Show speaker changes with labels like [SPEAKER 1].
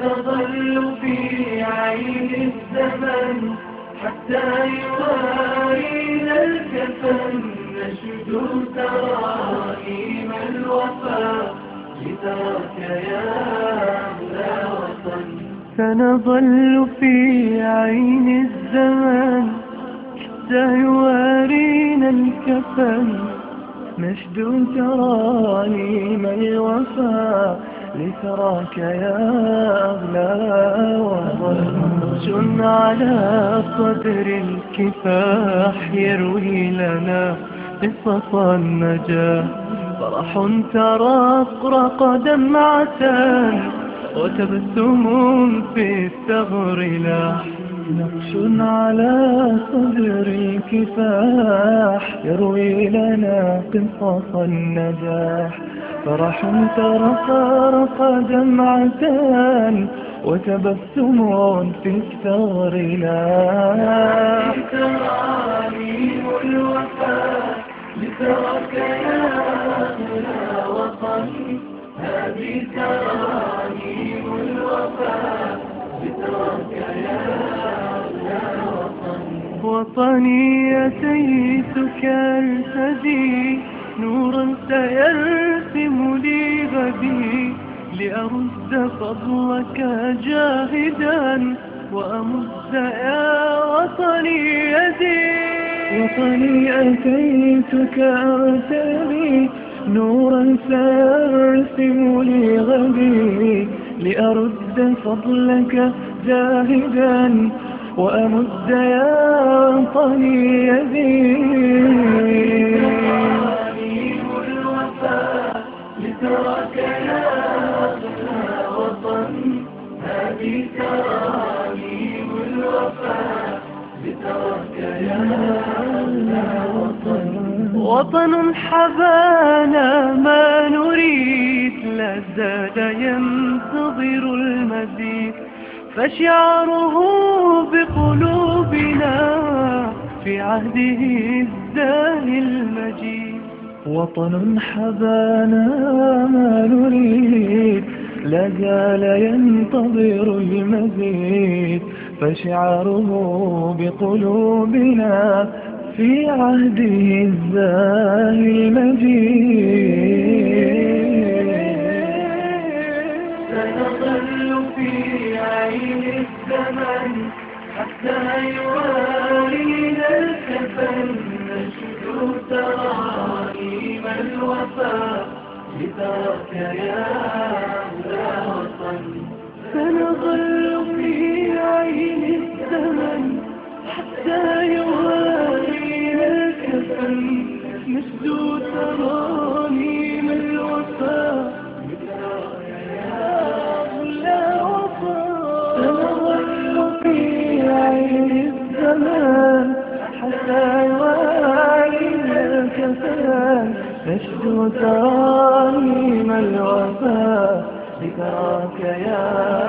[SPEAKER 1] سنظل في عين الزمن حتى يوارينا الكفن. نشد ترائيم الوفا لترك يا أهل وطن.
[SPEAKER 2] سنظل في عين الزمان حتى يوارينا الكفن. نشدو ترانيم الوفا لتراك يا أغلى وظل على صدر الكفاح يروي لنا قصص النجاة. فرح ترقرق دمعة وتبسم في الثغر لاح نقش على صدر الكفاح يروي لنا قصص النجاح فرح ترقرق دمعة وتبسم في الثغر لاح
[SPEAKER 1] ترانيم الوفاء لترك يا أغلى وطن هذه ترانيم الوفاء لترك يا أغلى وطن
[SPEAKER 2] وطني أتيتك أرتدي نورا سيرسم غدي لأرد فضلك جاهدا وأمد يا وطني يدي. وطني أتيتك أرتدي نورا سيرسم لي غدي لأرد فضلك جاهدا وأمد يا وطني يدي.
[SPEAKER 1] يا وطن وطن
[SPEAKER 2] حبانا ما نريد لا زال ينتظر المزيد فشعاره بقلوبنا في عهده الزاهي المجيد. وطن حبانا ما نريد لا زال ينتظر المزيد فشعاره بقلوبنا في عهده الزاهي المجيد.
[SPEAKER 1] سنظل في عين الزمن حتى يوارينا الكفن نشد ترانيم الوفاء لترك يا
[SPEAKER 2] سنظل في عين الزمن حتى يوارينا الكفن عين الزمان حتى يوارينا الكفن نشدو ترانيم الوفاء ذكراك يا أهلا